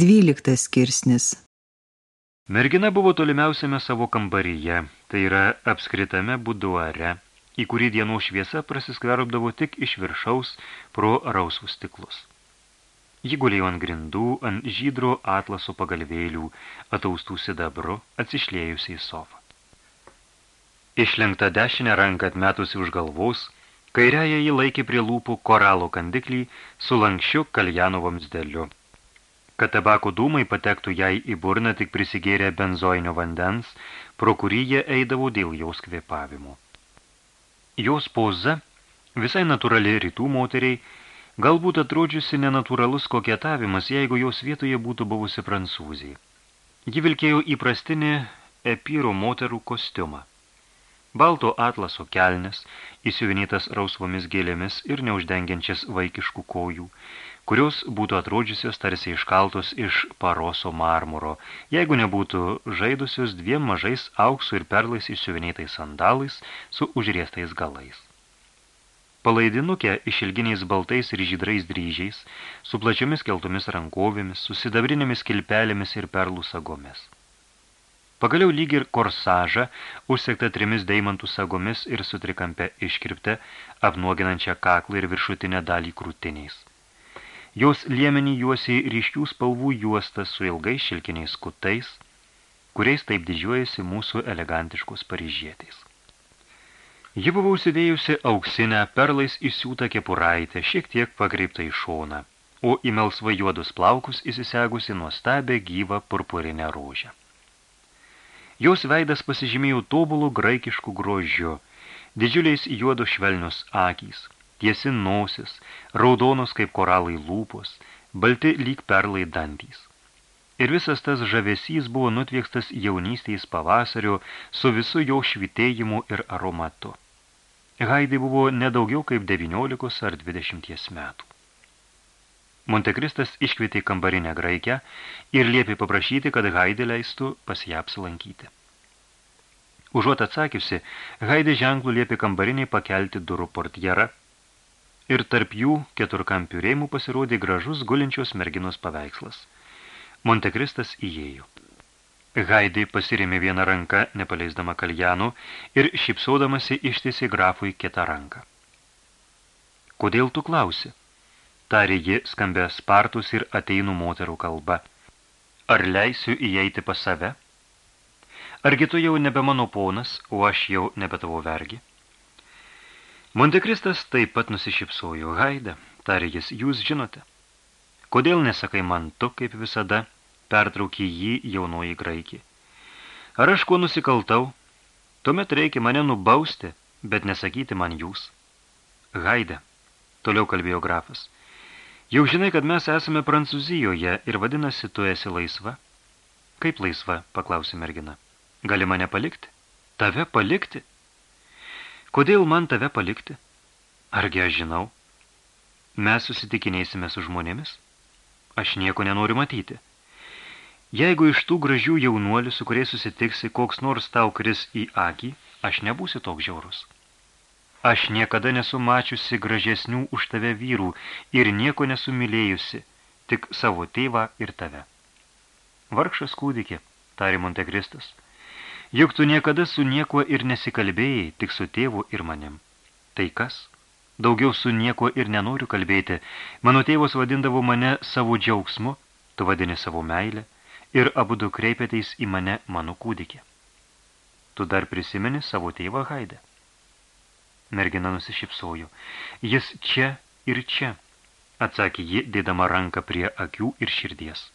Dvyliktas skirsnis Mergina buvo tolimiausiame savo kambaryje, tai yra apskritame buduare, į kurį dienų šviesa prasiskverbdavo tik iš viršaus pro rausvus stiklus. Ji gulėjo ant grindų, ant žydro atlaso pagalvėlių, ataustų sidabru, atsišlėjusi į sofą. Išlenkta dešinę ranką atmetusi už galvos, kairiąją jį laikė prie lūpų koralo kandiklį su lankščiu kaljano vamsdeliu kad tabako dūmai patektų jai į burną tik prisigėrė benzoinio vandens, pro kurį jie eidavo dėl jos kvėpavimo. Jos poza, visai natūrali rytų moteriai, galbūt atrodžiusi nenatūralus koketavimas, jeigu jos vietoje būtų buvusi prancūzija. Ji vilkėjo įprastinį epyro moterų kostiumą. Balto atlaso kelnes, įsiuvinytas rausvomis gėlėmis ir neuždengiančias vaikiškų kojų, kurios būtų atrodžiusios tarsi iškaltos iš paroso marmuro, jeigu nebūtų žaidusios dviem mažais auksų ir perlais išsiuvinėtais sandalais su užriestais galais. Palaidinukė išilginiais baltais ir žydrais dryžiais, su plačiomis keltomis rankovėmis, su sidabrinėmis kilpelėmis ir perlų sagomis. Pagaliau lyg ir korsažą, užsekta trimis deimantų sagomis ir su trikampė iškirpte, apnuoginančią kaklą ir viršutinę dalį krūtiniais. Jos liemenį juosi ryškių spalvų juostas su ilgais šilkiniais kutais, kuriais taip didžiuojasi mūsų elegantiškus paryžietais. Ji buvo užsidėjusi auksinę perlais įsiūtą kepuraitę, šiek tiek pakreiptą į šoną, o į melsvai juodus plaukus įsisegusi nuostabę gyvą purpurinę rožę. Jos veidas pasižymėjo tobulų graikiškų grožiu, didžiuliais juodo švelnius akys – tiesi nosis, raudonos kaip koralai lūpos, balti lyg perlai dantys. Ir visas tas žavesys buvo nutviekstas jaunystės pavasario su visu jo švitėjimu ir aromatu. Haidai buvo nedaugiau kaip 19 ar 20 metų. Montekristas iškvietė kambarinę graikę ir liepė paprašyti, kad Haidė leistų pas ją apsilankyti. Užuot atsakiusi, Haidė ženklų liepė kambariniai pakelti durų portjerą ir tarp jų keturkampių rėmų pasirodė gražus gulinčios merginos paveikslas. Montekristas įėjo. Haidai pasirėmė vieną ranką, nepaleisdama kaljanų, ir šipsaudamasi ištėsi grafui kitą ranką. Kodėl tu klausi? Tarė ji skambė spartus ir ateinų moterų kalba. Ar leisiu įeiti pas save? Argi tu jau nebe mano ponas, o aš jau nebe tavo vergi? Montekristas taip pat nusišypsojo. Haida, tarė jis, jūs žinote. Kodėl nesakai man tu, kaip visada, pertraukė jį jaunoji graikį. Ar aš kuo nusikaltau? Tuomet reikia mane nubausti, bet nesakyti man jūs. Haida, toliau kalbėjo grafas. Jau žinai, kad mes esame Prancūzijoje ir vadinasi, tu esi laisva. Kaip laisva, paklausė mergina. Gali mane palikti? Tave palikti? Kodėl man tave palikti? Argi aš žinau? Mes susitikinėsime su žmonėmis? Aš nieko nenoriu matyti. Jeigu iš tų gražių jaunuolių, su kuriais susitiksi, koks nors tau kris į akį, aš nebūsiu toks žiaurus. Aš niekada nesu mačiusi gražesnių už tave vyrų ir nieko nesu mylėjusi, tik savo tėvą ir tave. Vargšas kūdikė, tari Montekristas, Juk tu niekada su niekuo ir nesikalbėjai, tik su tėvu ir manim. Tai kas? Daugiau su niekuo ir nenoriu kalbėti. Mano tėvas vadindavo mane savo džiaugsmu, tu vadini savo meilę, ir abudu kreipėteis į mane mano kūdikį. Tu dar prisimeni savo tėvą Haidę? Mergina nusišypsojo. Jis čia ir čia, atsakė ji, dėdama ranką prie akių ir širdies.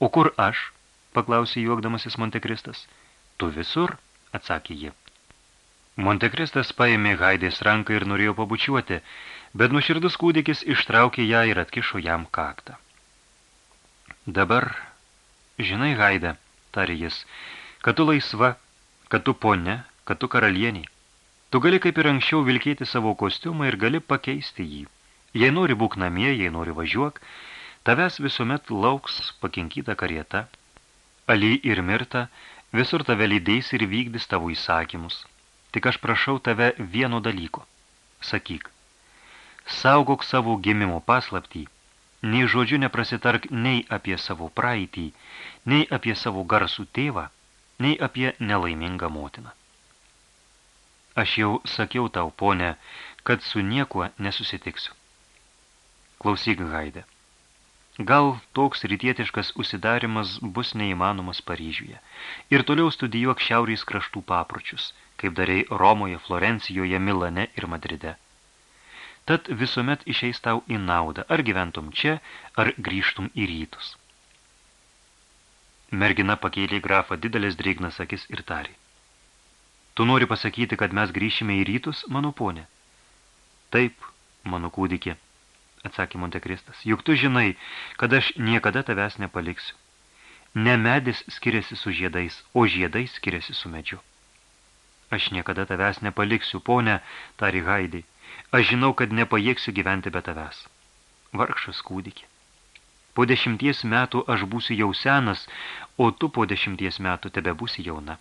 O kur aš? paklausė juokdamasis Montekristas. Tu visur, atsakė ji. Montekristas paėmė Haidės ranką ir norėjo pabučiuoti, bet nuširdus kūdikis ištraukė ją ir atkišo jam kaktą. Dabar, žinai, Haidė, tarė jis, kad tu laisva, kad tu ponė, kad tu karalienė. Tu gali kaip ir anksčiau vilkėti savo kostiumą ir gali pakeisti jį. Jei nori būk namie, jei nori važiuok, tavęs visuomet lauks pakinkyta karieta. Ali ir Mirta Visur tave lydės ir vykdys tavo įsakymus. Tik aš prašau tave vieno dalyko. Sakyk, saugok savo gimimo paslaptį nei žodžiu neprasitark nei apie savo praeitį, nei apie savo garsų tėvą, nei apie nelaimingą motiną. Aš jau sakiau tau, ponė, kad su niekuo nesusitiksiu. Klausyk, Haidė. Gal toks rytietiškas užsidarimas bus neįmanomas Paryžiuje. Ir toliau studijuok šiaurės kraštų papročius, kaip darei Romoje, Florencijoje, Milane ir Madride. Tad visuomet išeis tau į naudą, ar gyventum čia, ar grįžtum į rytus. Mergina pakėlė grafą didelės drėgnas akis ir tarė. Tu nori pasakyti, kad mes grįšime į rytus, mano ponė? Taip, mano kūdikė, atsakė Montekristas. Juk tu žinai, kad aš niekada tavęs nepaliksiu. Ne medis skiriasi su žiedais, o žiedai skiriasi su medžiu. Aš niekada tavęs nepaliksiu, ponė, tari Haidai. Aš žinau, kad nepajėgsiu gyventi be tavęs. Vargšas kūdikė. Po dešimties metų aš būsiu jau senas, o tu po dešimties metų tebe būsi jauna.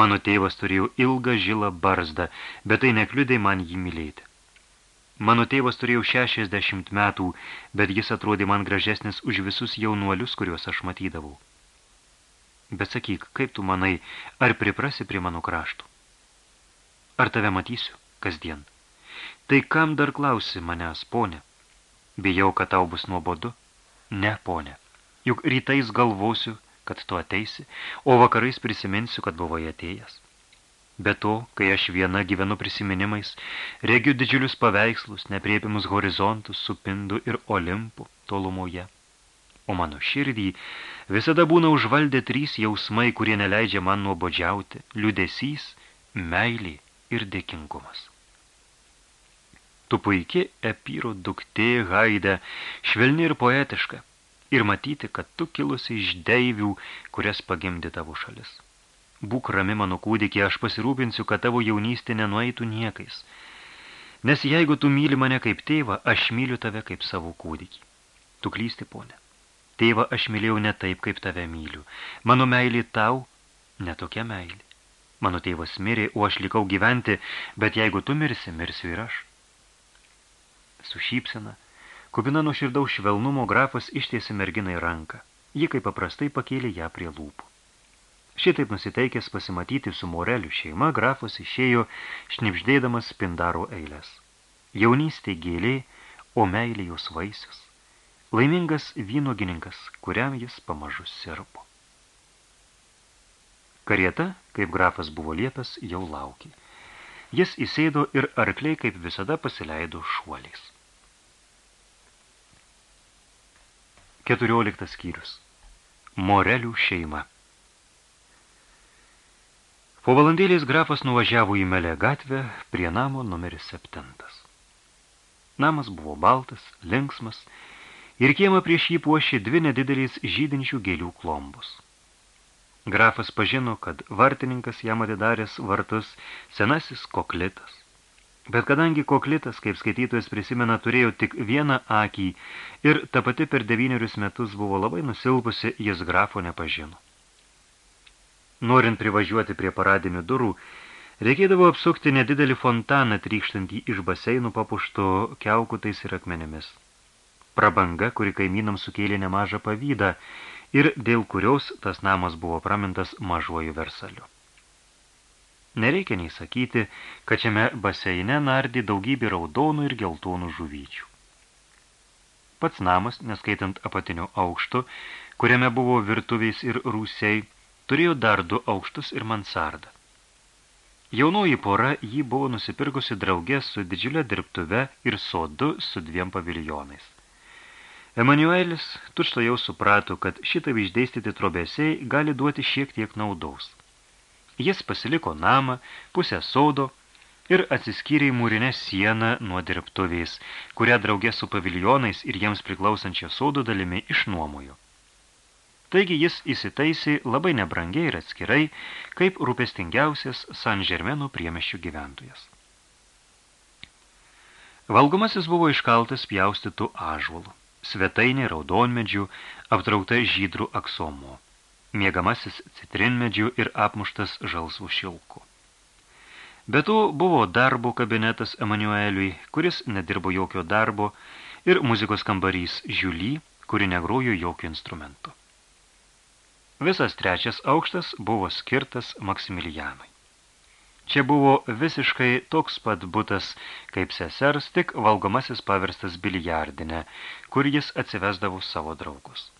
Mano tėvas turėjo ilgą žilą barzdą, bet tai nekliudai man jį mylėti. Mano tėvas turėjo 60 metų, bet jis atrodė man gražesnis už visus jaunuolius, kuriuos aš matydavau. Bet sakyk, kaip tu manai, ar priprasi prie mano kraštų? Ar tave matysiu kasdien? Tai kam dar klausi manęs, ponė? Bijau, kad tau bus nuobodu? Ne, ponė. Juk rytais galvosiu, kad tu ateisi, o vakarais prisiminsiu, kad buvai atėjęs. Be to, kai aš viena gyvenu prisiminimais, regiu didžiulius paveikslus, nepriepimus horizontus, supindu ir olimpų tolumoje. O mano širdį visada būna užvaldę trys jausmai, kurie neleidžia man nuobodžiauti – liudesys, meilė ir dėkingumas. Tu puikiai epyro duktė Haide, švelni ir poetiška, ir matyti, kad tu kilusi iš deivių, kurias pagimdi tavo šalis. Būk rami mano kūdikė, aš pasirūpinsiu, kad tavo jaunystė nenueitų niekais. Nes jeigu tu myli mane kaip tėvą, aš myliu tave kaip savo kūdikį. Tu klysti, ponė. Tėvą aš mylėjau ne taip, kaip tave myliu. Mano meilė tau netokia meilė. Mano tėvas mirė, o aš likau gyventi, bet jeigu tu mirsi, mirsiu ir aš. Su šypsena Kupina nuoširdaus švelnumo grafas ištiesi merginai ranką. Ji kaip paprastai pakėlė ją prie lūpų. Šitaip nusiteikęs pasimatyti su Morelių šeima, grafas išėjo šnipždėdamas spindaro eilės. Jaunystė gėlė, o meilė jos vaisius. Laimingas vynogininkas, kuriam jis pamažu sirpo. Karieta, kaip grafas buvo lietas, jau laukė. Jis įsėdo ir arkliai kaip visada pasileido šuoliais. 14 skyrius. Morelių šeima. Po valandėlės grafas nuvažiavo į Melę gatvę prie namo numeris septintas. Namas buvo baltas, linksmas ir kiemą prieš jį puošė dvi nedidelės žydinčių gėlių klombus. Grafas pažino, kad vartininkas jam atidaręs vartus senasis koklitas. Bet kadangi koklitas, kaip skaitytojas prisimena, turėjo tik vieną akį ir ta pati per devynerius metus buvo labai nusilpusi, jis grafo nepažino. Norint privažiuoti prie paradinių durų, reikėdavo apsukti nedidelį fontaną trykštantį iš baseinų papušto keukutais ir akmenėmis. Prabanga, kuri kaimynams sukėlė nemažą pavydą ir dėl kurios tas namas buvo pramintas mažuoju versaliu. Nereikia nei sakyti, kad šiame baseine nardi daugybė raudonų ir geltonų žuvyčių. Pats namas, neskaitant apatinio aukšto, kuriame buvo virtuviais ir rūsiai, turėjo dar du aukštus ir mansardą. Jaunoji pora jį buvo nusipirkusi draugė su didžiulė dirbtuve ir sodu su dviem paviljonais. Emanuelis tučto jau suprato, kad šitą išdėstyti trobesiai gali duoti šiek tiek naudaus. Jis pasiliko namą, pusę sodo ir atsiskyrė į mūrinę sieną nuo dirbtuvės, kurią draugė su paviljonais ir jiems priklausančia sodo dalimi išnuomojo. Taigi jis įsitaisė labai nebrangiai ir atskirai, kaip rūpestingiausias San Žermeno priemeščių gyventojas. Valgomasis buvo iškaltas pjaustytų ažvalų, svetainė raudonmedžių, aptraukta žydrų aksomo miegamasis citrinmedžių ir apmuštas žalsvų šilkų. Be to buvo darbo kabinetas Emanueliui, kuris nedirbo jokio darbo, ir muzikos kambarys Žiuly, kuri negrojo jokių instrumentų. Visas trečias aukštas buvo skirtas Maksimilijanui. Čia buvo visiškai toks pat butas kaip sesers, tik valgomasis paverstas bilijardinę, kur jis atsivesdavo savo draugus.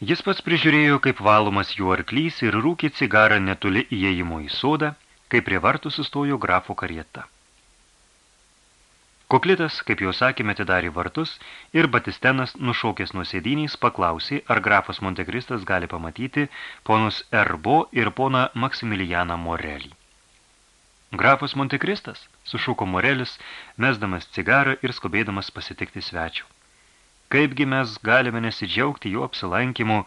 Jis pats prižiūrėjo, kaip valomas jų arklys ir rūkė cigarą netoli įėjimo į sodą, kai prie vartų sustojo grafo karieta. Koklitas, kaip jau sakėme, atidarė vartus ir Batistenas, nušaukęs nuo sėdynys, paklausė, ar grafas Montekristas gali pamatyti ponus Erbo ir poną Maksimilianą Morelį. Grafas Montekristas, sušuko Morelis, mesdamas cigarą ir skubėdamas pasitikti svečių. Kaipgi mes galime nesidžiaugti jų apsilankimu,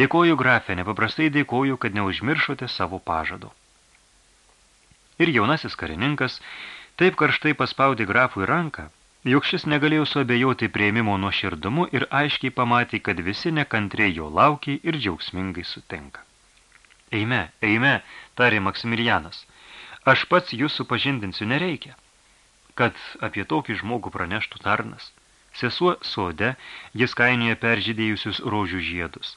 dėkoju grafė, nepaprastai dėkoju, kad neužmiršote savo pažado. Ir jaunasis karininkas, Taip karštai paspaudė grafui ranką, jog šis negalėjo suabejoti prieimimo nuo širdumu ir aiškiai pamatė, kad visi nekantriai jo laukia ir džiaugsmingai sutinka. Eime, eime, tarė Maksimilianas, aš pats jūs supažindinsiu nereikia. Kad apie tokį žmogų praneštų tarnas. Sesuo sode jis kainioje peržydėjusius rožių žiedus.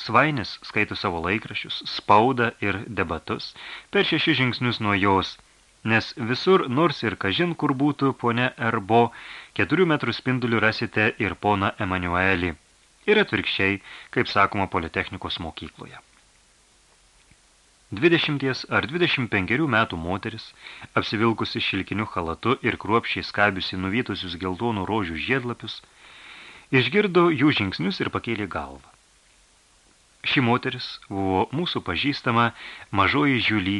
Svainis skaito savo laikrašius, spaudą ir debatus, per šešis žingsnius nuo jos – nes visur, nors ir kažin kur būtų ponia Erbo, keturių metrų spindulių rasite ir pona Emanuelį. Ir atvirkščiai, kaip sakoma, Politechnikos mokykloje. 20 ar 25 metų moteris, apsivilkusi šilkiniu halatu ir kruopšiai skabiusi nuvytusius geltonų rožių žiedlapius, išgirdo jų žingsnius ir pakėlė galvą. Ši moteris buvo mūsų pažįstama mažoji žiuly,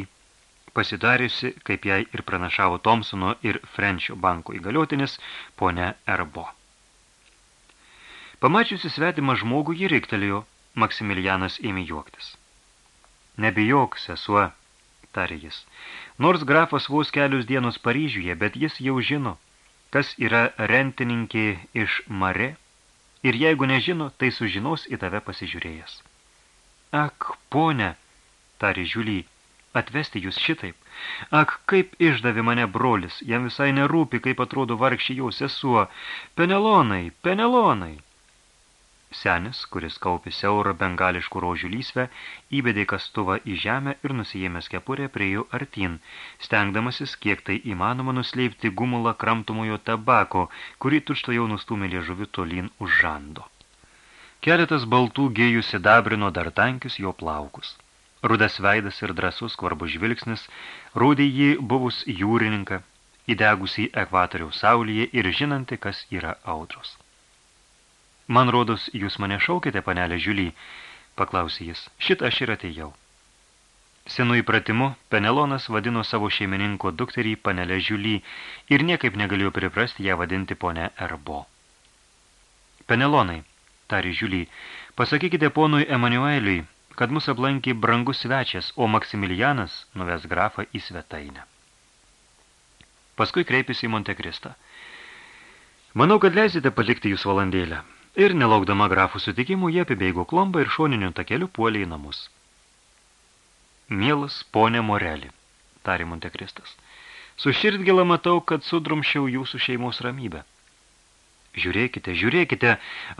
pasidariusi, kaip jai ir pranašavo Thompsono ir Frenčio banko įgaliotinis, ponia Erbo. Pamačiusi svetimą žmogų, jį riktelėjo, Maksimilianas ėmė juoktis. Nebijok, sesuo, tarė jis. Nors grafas vos kelius dienos Paryžiuje, bet jis jau žino, kas yra rentininkė iš Mare, ir jeigu nežino, tai sužinos į tave pasižiūrėjęs. Ak, ponė, tarė Žiuly, atvesti jūs šitaip. Ak, kaip išdavė mane brolis, jam visai nerūpi, kaip atrodo vargšį jau sesuo. Penelonai, penelonai. Senis, kuris kaupė siaurą bengališkų rožių lysvę, įbedė kastuvą į žemę ir nusijėmęs kepurę prie jų artin, stengdamasis, kiek tai įmanoma nuslėpti gumulą kramtumojo tabako, kurį tučto jau nustūmė liežuviu tolyn už žando. Keletas baltų gėjų sidabrino dar tankius jo plaukus. Rudas veidas ir drasus skvarbu žvilgsnis rūdė jį buvus jūrininką, įdegusį ekvatoriaus saulyje ir žinanti, kas yra audros. Man rodos, jūs mane šaukite, panelė Žiuly, paklausė jis. Šit aš ir atėjau. Senu įpratimu, Penelonas vadino savo šeimininko dukterį panelę Žiuly ir niekaip negalėjo priprasti ją vadinti ponę Erbo. Penelonai, tari Žiuly, pasakykite ponui Emanueliui, kad mus aplankė brangus svečias, o Maksimilianas nuves grafą į svetainę. Paskui kreipėsi į Montekristą. Manau, kad leisite palikti jūs valandėlę. Ir nelaukdama grafų sutikimų, jie apibėgo klombą ir šoniniu takeliu puolė į namus. Mielas ponė Morelį, tarė Montekristas. Su širdgėla matau, kad sudrumšiau jūsų šeimos ramybę. Žiūrėkite, žiūrėkite,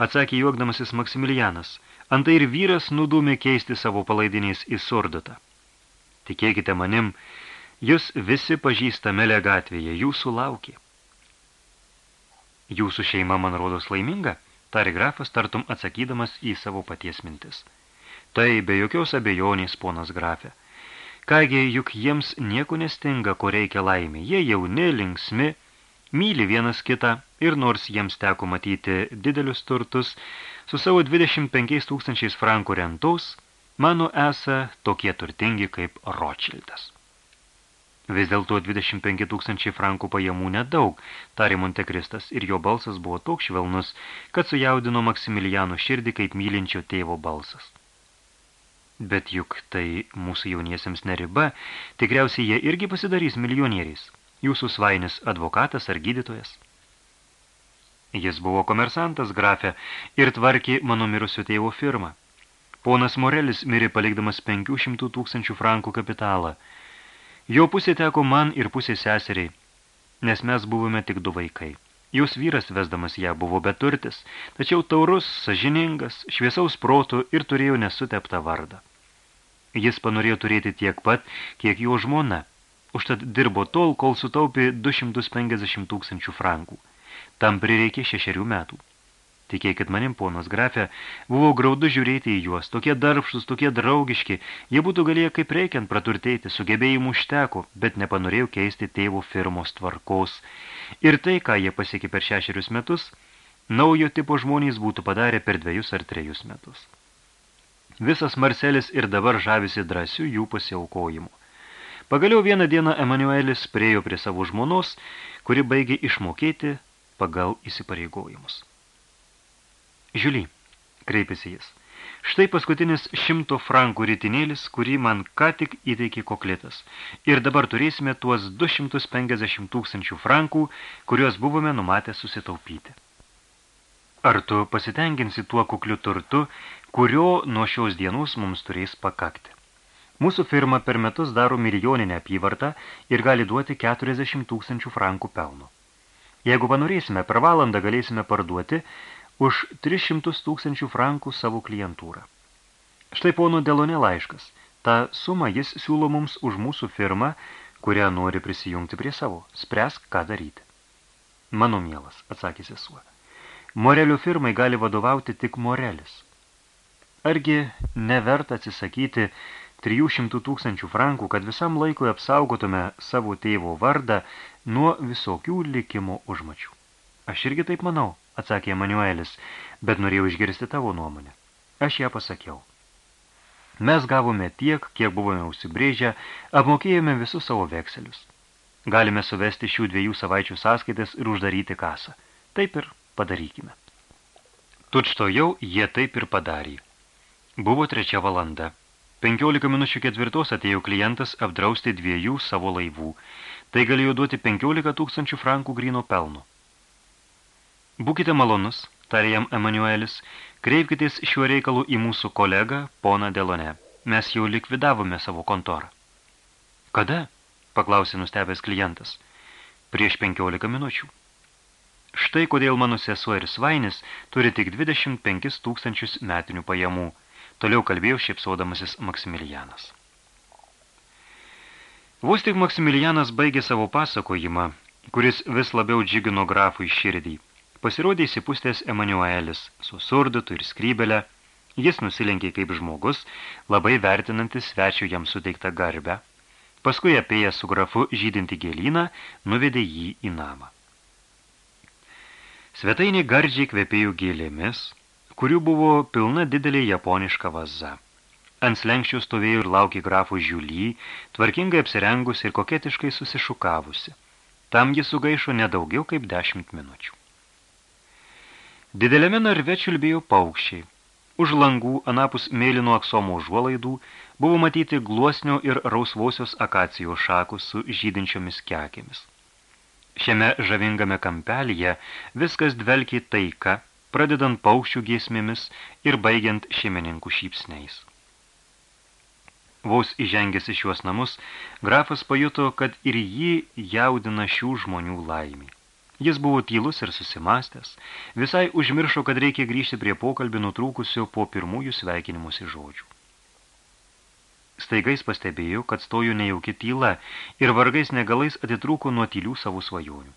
atsakė juokdamasis Maksimilianas. Antai ir vyras nudūmė keisti savo palaidiniais į surdutą. Tikėkite manim, jūs visi pažįsta melė gatvėje, jūsų laukė. Jūsų šeima, man rodos, laiminga, tari grafas, tartum atsakydamas į savo paties mintis. Tai be jokios abejonės, ponas grafė. Kągi, juk jiems nieko nestinga, ko reikia laimė. Jie jauni, linksmi, myli vienas kitą ir nors jiems teko matyti didelius turtus, su savo 25 tūkstančiais frankų rentos, mano esą tokie turtingi kaip Rothschildas. Vis dėlto 25 tūkstančiai frankų pajamų nedaug, tarė Montekristas, ir jo balsas buvo toks švelnus, kad sujaudino Maksimiliano širdį kaip mylinčio tėvo balsas. Bet juk tai mūsų jauniesiems neriba, tikriausiai jie irgi pasidarys milijonieriais, jūsų svainis advokatas ar gydytojas. Jis buvo komersantas grafė ir tvarkė mano mirusio tėvo firmą. Ponas Morelis mirė palikdamas 500 tūkstančių frankų kapitalą. Jo pusė teko man ir pusė seseriai, nes mes buvome tik du vaikai. Jos vyras vesdamas ją buvo beturtis, tačiau taurus, sažiningas, šviesaus protų ir turėjo nesuteptą vardą. Jis panorėjo turėti tiek pat, kiek jo žmona, užtad dirbo tol, kol sutaupė 250 tūkstančių frankų. Tam prireikė šešerių metų. Tikėkit manim, ponas grafė, buvo graudu žiūrėti į juos, tokie darbštus, tokie draugiški, jie būtų galėję kaip reikiant praturtėti, sugebėjimų užteko, bet nepanorėjau keisti tėvo firmos tvarkos. Ir tai, ką jie pasiekė per šešerius metus, naujo tipo žmonės būtų padarę per dviejus ar trejus metus. Visas Marcelis ir dabar žavisi drąsių jų pasiaukojimu. Pagaliau vieną dieną Emanuelis priejo prie savo žmonos, kuri baigė išmokėti pagal įsipareigojimus. Žiūly, kreipėsi jis. Štai paskutinis šimto frankų rytinėlis, kurį man ką tik įteikė koklitas. Ir dabar turėsime tuos 250 tūkstančių frankų, kuriuos buvome numatę susitaupyti. Ar tu pasitenginsi tuo kukliu turtu, kurio nuo šios dienos mums turės pakakti? Mūsų firma per metus daro milijoninę apyvartą ir gali duoti 40 tūkstančių frankų pelno. Jeigu panorėsime, per valandą galėsime parduoti už 300 tūkstančių frankų savo klientūrą. Štai pono Delone laiškas. Ta suma jis siūlo mums už mūsų firmą, kurią nori prisijungti prie savo. Spręsk, ką daryti. Mano mielas, atsakė sesuo. Morelio firmai gali vadovauti tik Morelis. Argi neverta atsisakyti 300 tūkstančių frankų, kad visam laikui apsaugotume savo tėvo vardą nuo visokių likimo užmačių. Aš irgi taip manau, atsakė Emanuelis, bet norėjau išgirsti tavo nuomonę. Aš ją pasakiau. Mes gavome tiek, kiek buvome užsibrėžę, apmokėjome visus savo vekselius. Galime suvesti šių dviejų savaičių sąskaitas ir uždaryti kasą. Taip ir padarykime. Tučto jau jie taip ir padarė. Buvo trečia valanda. 15 minučių ketvirtos atėjo klientas apdrausti dviejų savo laivų. Tai galėjo duoti 15 tūkstančių frankų grino pelno. Būkite malonus, tarė jam Emanuelis, kreipkitės šiuo reikalu į mūsų kolegą, poną Delone. Mes jau likvidavome savo kontorą. Kada? paklausė nustebęs klientas. Prieš 15 minučių. Štai kodėl mano sesuo ir svainis turi tik 25 tūkstančius metinių pajamų. Toliau kalbėjo šipsodamasis Maksimilianas. Vos tik Maksimilianas baigė savo pasakojimą, kuris vis labiau džigino grafui širdį. Pasirodė įsipustęs Emanuelis su surdutu ir skrybelę. Jis nusilenkė kaip žmogus, labai vertinantis svečio jam suteiktą garbę. Paskui apėjęs su grafu žydinti gėlyną, nuvedė jį į namą. Svetainė gardžiai kvepėjo gėlėmis, kurių buvo pilna didelė japoniška vaza. Ant slenkščių stovėjo ir laukė grafų žiulį, tvarkingai apsirengus ir koketiškai susišukavusi. Tam jis sugaišo nedaugiau kaip dešimt minučių. Dideliame narve čiulbėjo paukščiai. Už langų, anapus mėlyno aksomo užuolaidų, buvo matyti gluosnio ir rausvosios akacijos šakos su žydinčiomis kekėmis. Šiame žavingame kampelyje viskas dvelkė taika, pradedant paukščių giesmėmis ir baigiant šeimininkų šypsniais. Vos įžengęs į šiuos namus, grafas pajuto, kad ir jį jaudina šių žmonių laimį. Jis buvo tylus ir susimastęs, visai užmiršo, kad reikia grįžti prie pokalbį nutrūkusio po pirmųjų sveikinimusi žodžių. Staigais pastebėjo, kad stojo nejauki tyla ir vargais negalais atitrūko nuo tylių savo svajonių.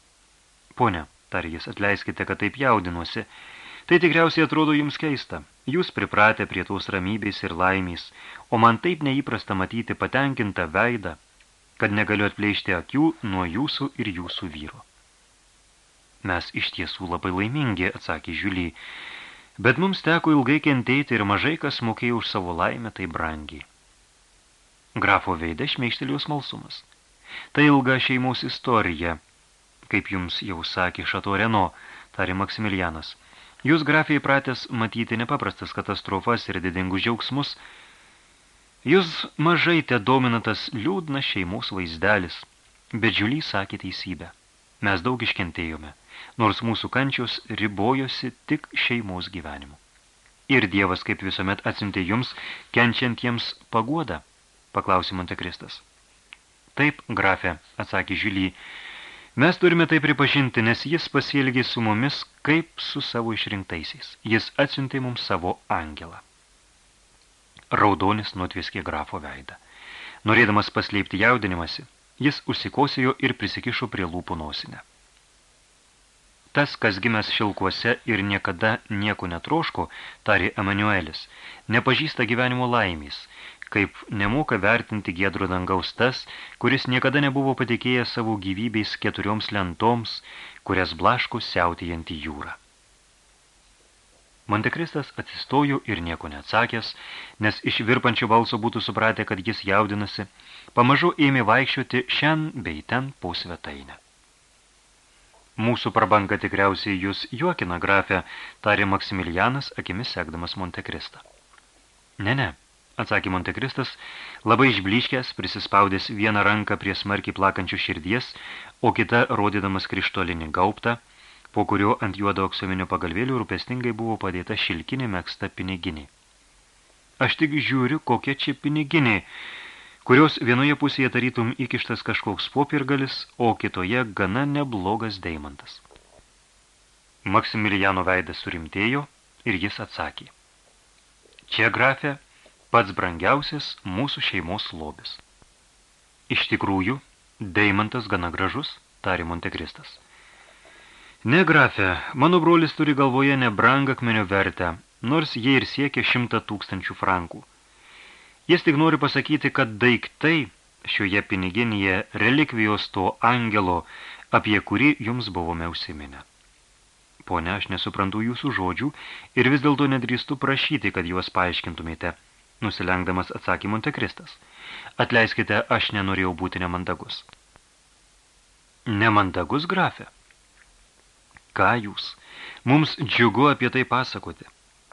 Pone, tarė jis, atleiskite, kad taip jaudinuosi, tai tikriausiai atrodo jums keista. Jūs pripratę prie tos ramybės ir laimės, o man taip neįprasta matyti patenkintą veidą, kad negaliu atplėšti akių nuo jūsų ir jūsų vyro. Mes iš tiesų labai laimingi, atsakė Žiulį, bet mums teko ilgai kentėti ir mažai kas mokėjo už savo laimę tai brangiai. Grafo veidė šmeištelėjo smalsumas. Tai ilga šeimos istorija, kaip jums jau sakė Šato Reno, tarė Maksimilianas. Jūs grafiai pratęs matyti nepaprastas katastrofas ir didingus džiaugsmus. Jūs mažai te dominatas liūdnas šeimos vaizdelis, bet Žiulį sakė teisybę. Mes daug iškentėjome nors mūsų kančios ribojosi tik šeimos gyvenimu. Ir Dievas kaip visuomet atsimtė jums, kenčiantiems paguodą, paklausė Montekristas. Taip, grafė, atsakė Žiulį, Mes turime tai pripažinti, nes jis pasielgė su mumis kaip su savo išrinktaisiais. Jis atsiuntė mums savo angelą. Raudonis nutviskė grafo veidą. Norėdamas paslėpti jaudinimąsi, jis užsikosėjo ir prisikišo prie lūpų nosinę. Tas, kas gimęs šilkuose ir niekada nieko netroško, tarė Emanuelis, nepažįsta gyvenimo laimės, kaip nemoka vertinti giedro dangaus tas, kuris niekada nebuvo patikėjęs savo gyvybės keturioms lentoms, kurias blaško siautėjantį jūrą. Montekristas atsistojo ir nieko neatsakęs, nes iš virpančio balso būtų supratę, kad jis jaudinasi, pamažu ėmė vaikščioti šian bei ten po svetainę. Mūsų prabanga tikriausiai jūs juokina grafę, tarė Maksimilianas, akimis sekdamas Montekristą. Ne, ne, atsakė Montekristas, labai išbliškęs, prisispaudęs vieną ranką prie smarkiai plakančių širdies, o kita rodydamas krištolinį gauptą, po kurio ant juodo aksominio pagalvėlių rūpestingai buvo padėta šilkinė mėgsta piniginė. Aš tik žiūriu, kokia čia piniginė, kurios vienoje pusėje tarytum įkištas kažkoks popirgalis, o kitoje gana neblogas deimantas. Maksimilijano veidas surimtėjo ir jis atsakė. Čia, grafė, pats brangiausias mūsų šeimos lobis. Iš tikrųjų, deimantas gana gražus, tarė Montekristas. Ne, grafė, mano brolis turi galvoje nebrangakmenio vertę, nors jie ir siekia šimtą tūkstančių frankų. Jis tik nori pasakyti, kad daiktai šioje piniginėje relikvijos to angelo, apie kurį jums buvome užsiminę. Pone, aš nesuprantu jūsų žodžių ir vis dėlto nedrįstu prašyti, kad juos paaiškintumėte – nusilenkdamas atsakė Montekristas. Atleiskite, aš nenorėjau būti nemandagus. Nemandagus, grafė? Ką jūs? Mums džiugu apie tai pasakoti.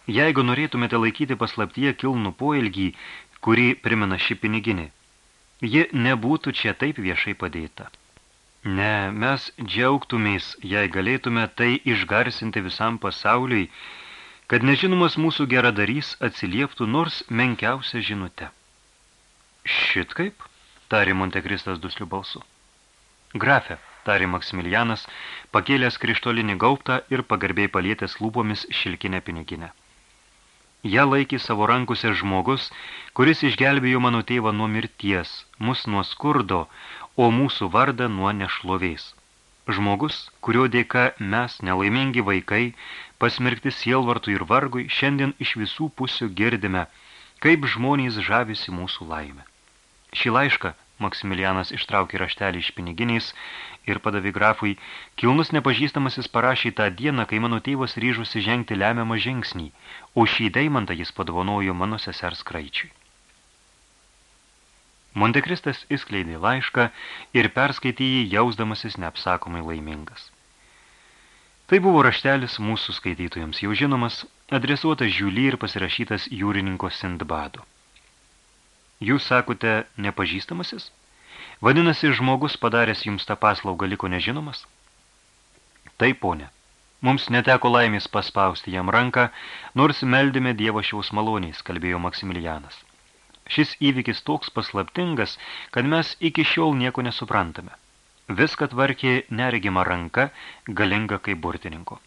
Jeigu norėtumėte laikyti paslaptyje kilnų poilgį, kurį primena ši piniginė, ji nebūtų čia taip viešai padėta. Ne, mes džiaugtumės, jei galėtume tai išgarsinti visam pasauliui, kad nežinomas mūsų geradarys atsilieptų nors menkiausią žinutę. Šit kaip, tarė Montekristas dusliu balsu. Grafe, tarė Maksimilianas, pakėlęs krištolinį gauptą ir pagarbiai palietęs lūpomis šilkinę piniginę. Ja laikė savo rankuse žmogus, kuris išgelbėjo mano tėvą nuo mirties, mus nuo skurdo, o mūsų vardą nuo nešlovės. Žmogus, kurio dėka mes, nelaimingi vaikai, pasmerkti sielvartų ir vargui, šiandien iš visų pusių girdime, kaip žmonės žavisi mūsų laimę. Šį laišką Maksimilianas ištraukė raštelį iš piniginiais ir padavė grafui, kilnus nepažįstamasis parašė tą dieną, kai mano tėvas ryžusi žengti lemiamą žingsnį, o šį deimantą jis padovanojo mano sesers kraičiui. Montekristas įskleidė laišką ir perskaitė jį jausdamasis neapsakomai laimingas. Tai buvo raštelis mūsų skaitytojams jau žinomas, adresuotas Žiulį ir pasirašytas jūrininko Sindbado. Jūs sakote nepažįstamasis? Vadinasi, žmogus padaręs jums tą paslaugą liko nežinomas? Taip, ponė. Mums neteko laimės paspausti jam ranką, nors meldėme Dievo šiaus maloniais, kalbėjo Maksimilianas. Šis įvykis toks paslaptingas, kad mes iki šiol nieko nesuprantame. Viską tvarkė neregima ranka, galinga kaip burtininko.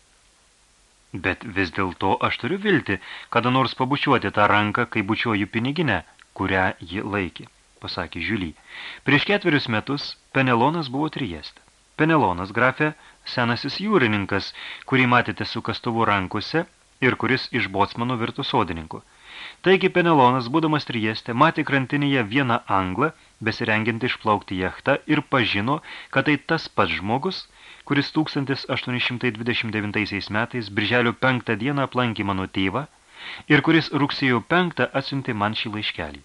Bet vis dėlto aš turiu vilti, kada nors pabučiuoti tą ranką, kai bučiuoju piniginę, kurią ji laikė, pasakė Žiuly. Prieš ketverius metus Penelonas buvo trijestė. Penelonas grafė, senasis jūrininkas, kurį matėte su kastuvu rankose ir kuris iš botsmano virtų sodininku. Taigi Penelonas, būdamas Trieste, matė krantinėje vieną anglą, besirengiant išplaukti jachtą ir pažino, kad tai tas pats žmogus, kuris 1829 metais birželio 5 dieną aplankė mano tėvą ir kuris rugsėjo 5 atsiuntė man šį laiškelį.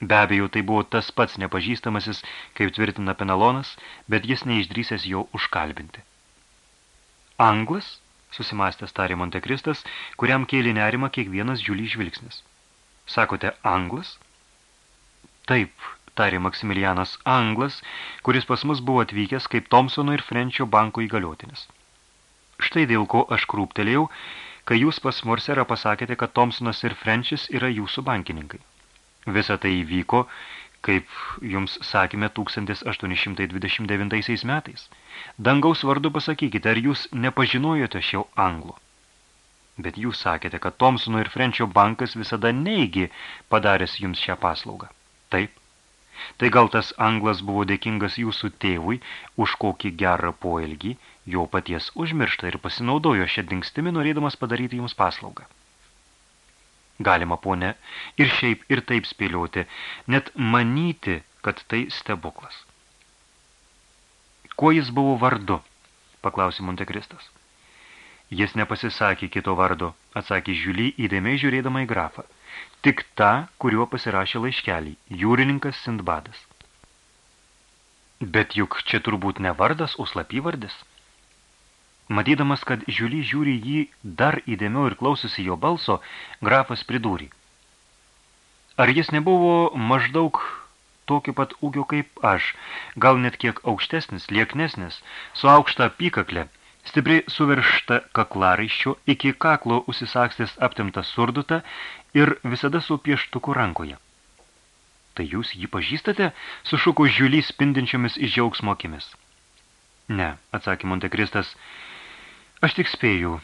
Be abejo, tai buvo tas pats nepažįstamasis, kaip tvirtina Penelonas, bet jis neišdrysęs jo užkalbinti. Anglas? susimastęs tarė Montekristas, kuriam kėlė nerima kiekvienas Žiulį žvilgsnis. Sakote, anglas? Taip, tarė Maksimilianas, anglas, kuris pas mus buvo atvykęs kaip Thompsono ir Frenčio banko įgaliotinis. Štai dėl ko aš krūptelėjau, kai jūs pas Morserą pasakėte, kad Thompsonas ir Frenčis yra jūsų bankininkai. Visa tai įvyko, kaip jums sakėme 1829 metais. Dangaus vardu pasakykite, ar jūs nepažinojote šio anglo? Bet jūs sakėte, kad Thompsono ir Frenčio bankas visada neigi padaręs jums šią paslaugą. Taip. Tai gal tas anglas buvo dėkingas jūsų tėvui už kokį gerą poelgį, jo paties užmiršta ir pasinaudojo šią dingstimi, norėdamas padaryti jums paslaugą. Galima, ponė, ir šiaip ir taip spėlioti, net manyti, kad tai stebuklas. Kuo jis buvo vardu? paklausė Montekristas. Jis nepasisakė kito vardo, atsakė Žiulį įdėmiai žiūrėdama į grafą. Tik tą, kuriuo pasirašė laiškelį, jūrininkas Sindbadas. Bet juk čia turbūt ne vardas, o slapyvardis. Matydamas, kad Žiulį žiūri jį dar įdėmiau ir klausosi jo balso, grafas pridūrė. Ar jis nebuvo maždaug tokio pat ūgio kaip aš, gal net kiek aukštesnis, lieknesnis, su aukšta apykaklė, stipriai suveršta kaklaraiščio, iki kaklo užsisakstės aptimta surduta ir visada su pieštuku rankoje. Tai jūs jį pažįstate? sušuko žiulys spindinčiomis iš džiaugsmo akimis. Ne, atsakė Montekristas, Aš tik spėjau.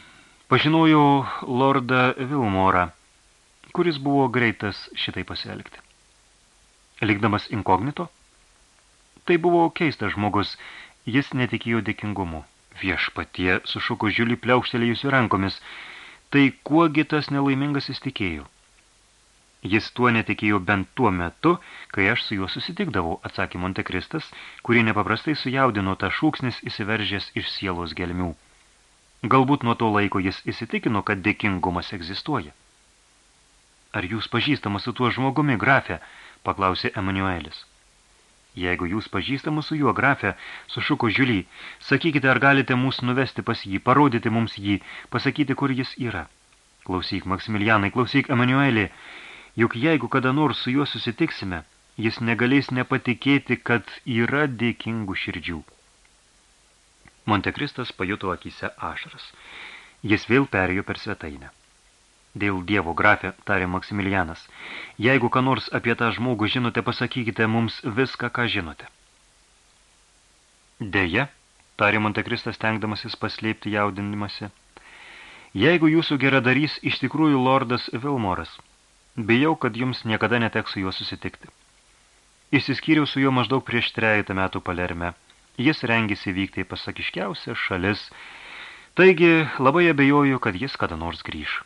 Pažinojau lordą Vilmorą, kuris buvo greitas šitai pasielgti. Likdamas inkognito, tai buvo keistas žmogus, jis netikėjo dėkingumu. Viešpatie sušuko žiulį pliaukštelėjusiu rankomis, tai kuogi tas nelaimingas jis tikėjo. Jis tuo netikėjo bent tuo metu, kai aš su juo susitikdavau, atsakė Montekristas, kurį nepaprastai sujaudino ta šūksnis įsiveržęs iš sielos gelmių. Galbūt nuo to laiko jis įsitikino, kad dėkingumas egzistuoja. Ar jūs pažįstamas su tuo žmogumi, grafė? paklausė Emanuelis. Jeigu jūs pažįstamas su juo, grafė, sušuko Žiulį, sakykite, ar galite mus nuvesti pas jį, parodyti mums jį, pasakyti, kur jis yra. Klausyk, Maksimilianai, klausyk, Emanuelį, juk jeigu kada nors su juo susitiksime, jis negalės nepatikėti, kad yra dėkingų širdžių. Montekristas pajuto akise ašaras. Jis vėl perėjo per svetainę. Dėl dievo grafė, tarė Maksimilianas, jeigu ką nors apie tą žmogų žinote, pasakykite mums viską, ką žinote. Deja, tarė Montekristas, stengdamasis paslėpti jaudinimasi, jeigu jūsų geradarys iš tikrųjų lordas Vilmoras, bijau, kad jums niekada neteks su juo susitikti. Išsiskyriau su juo maždaug prieš trejata metų palerme – Jis rengėsi vykti į pasakiškiausią šalis, taigi labai abejoju, kad jis kada nors grįž.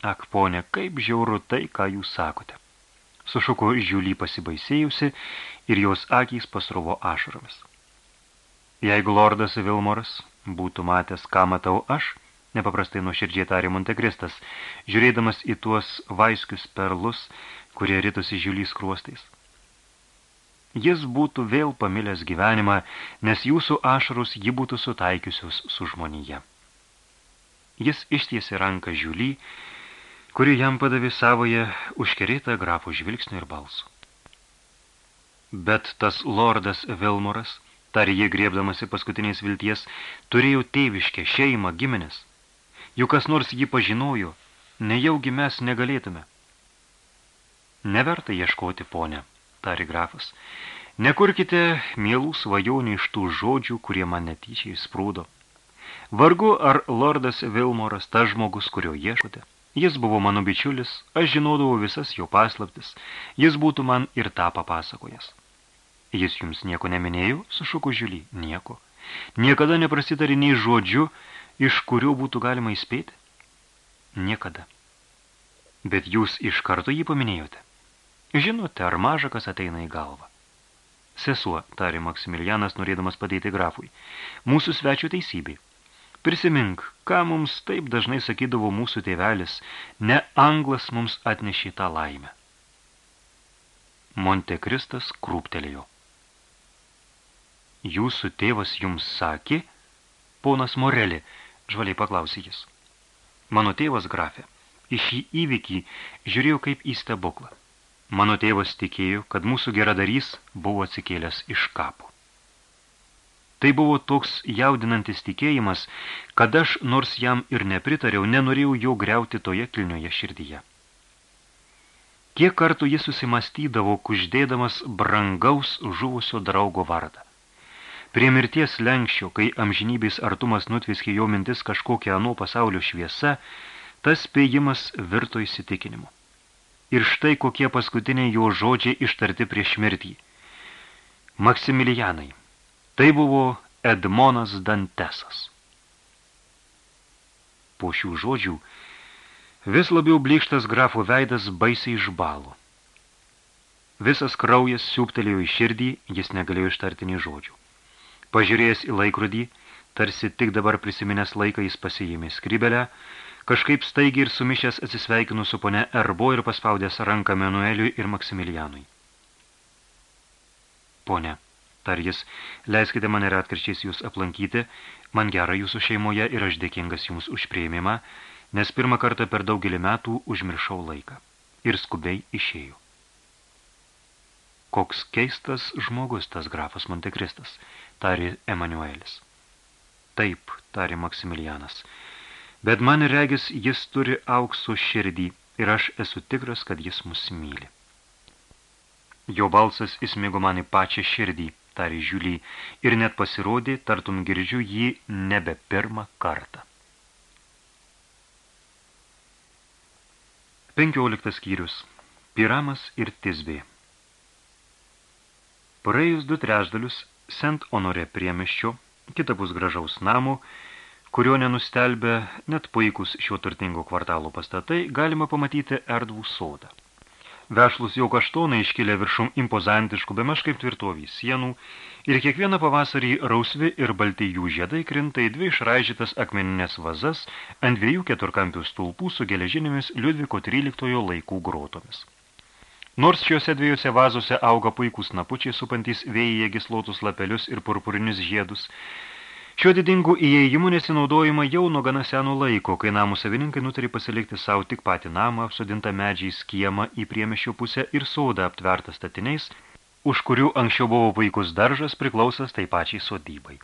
Ak, ponė, kaip žiauru tai, ką jūs sakote. Sušuko žiulį pasibaisėjusi ir jos akys pasruvo ašaromis. Jeigu lordas Vilmoras būtų matęs, ką matau aš, nepaprastai nuoširdžiai tarė Montekristas, žiūrėdamas į tuos vaiskius perlus, kurie ritusi žiulys kruostais jis būtų vėl pamilęs gyvenimą, nes jūsų ašarus jį būtų sutaikiusius su žmonija. Jis ištiesi ranką žiulį, kuri jam padavė savoje užkerėtą grafų žvilgsnį ir balsų. Bet tas lordas Vilmoras, tarė jie griebdamasi paskutinės vilties, turėjo tėviškę, šeimą, giminės. Juk kas nors jį pažinojo, nejaugi mes negalėtume. Neverta ieškoti, ponę, tari grafas. Nekurkite mielų svajonių iš tų žodžių, kurie man netyčiai sprūdo. Vargu ar lordas Vilmoras tas žmogus, kurio ieškote. Jis buvo mano bičiulis, aš žinodavau visas jo paslaptis, jis būtų man ir tą papasakojęs. Jis jums nieko neminėjo, sušuko žiulį, nieko. Niekada neprasitarė nei žodžiu, iš kurių būtų galima įspėti? Niekada. Bet jūs iš karto jį paminėjote. Žinote, ar mažakas ateina į galvą? Sesuo, tarė Maksimilianas, norėdamas padėti grafui, mūsų svečio teisybei. Prisimink, ką mums taip dažnai sakydavo mūsų tėvelis, ne anglas mums atnešė tą laimę. Montekristas krūptelėjo. Jūsų tėvas jums sakė, ponas Morelį, žvaliai paklausė jis. Mano tėvas grafė, iš šį įvykį žiūrėjo kaip į stebuklą. Mano tėvas tikėjo, kad mūsų geradarys buvo atsikėlęs iš kapų. Tai buvo toks jaudinantis tikėjimas, kad aš, nors jam ir nepritariau, nenorėjau jo greuti toje kilnioje širdyje. Kiek kartų jis susimastydavo, kuždėdamas brangaus žuvusio draugo vardą. Prie mirties lenkščio, kai amžinybės artumas nutviskė jo mintis kažkokia ano pasaulio šviesa, tas spėjimas virto įsitikinimu. Ir štai kokie paskutiniai jo žodžiai ištarti prieš mirtį. Maksimilianai, tai buvo Edmonas Dantesas. Po šių žodžių Vis labiau blikštas grafo veidas baisiai išbalo. Visas kraujas siūptelėjo į širdį, jis negalėjo ištarti nei žodžių. Pažiūrėjęs į laikrodį, tarsi tik dabar prisiminęs laiką jis pasijėmė skrybelę, kažkaip staigiai ir sumišęs atsisveikinu su pone Erbo ir paspaudęs ranką Menueliui ir Maksimilianui. Pone, tar jis, leiskite mane retkirčiais jūs aplankyti, man gera jūsų šeimoje ir aš dėkingas jums už prieimimą, nes pirmą kartą per daugelį metų užmiršau laiką ir skubiai išėjau. Koks keistas žmogus tas grafas Montekristas, tari Emanuelis. Taip, tari Maksimilianas, bet man regis jis turi aukso širdį ir aš esu tikras, kad jis mus myli. Jo balsas įsmigo man į pačią širdį, tari Žiulį, ir net pasirodė, tartum girdžiu jį nebe pirmą kartą. 15 skyrius. Piramas ir Tizbė. Praėjus du trešdalius Sent Honore priemiščio, kitapus gražaus namų, kurio nenustelbė net puikus šio turtingo kvartalo pastatai, galima pamatyti erdvų sodą. Vešlus jau kaštonai iškilę viršum impozantiškų bemaž kaip tvirtovį sienų ir kiekvieną pavasarį rausvi ir balti jų žiedai krinta į dvi išraižytas akmeninės vazas ant dviejų keturkampių stulpų su geležinėmis Liudviko 13 laikų grotomis. Nors šiuose dviejose vazose auga puikūs napučiai supantys vėjyje gislotus lapelius ir purpurinius žiedus, Šiuo didingu įėjimu nesinaudojama jau nuo gana seno laiko, kai namų savininkai nutarė pasilikti savo tik patį namą, apsodintą medžiais kiemą į priemešio pusę ir sodą aptvertą statiniais, už kurių anksčiau buvo puikus daržas priklausas tai pačiai sodybai.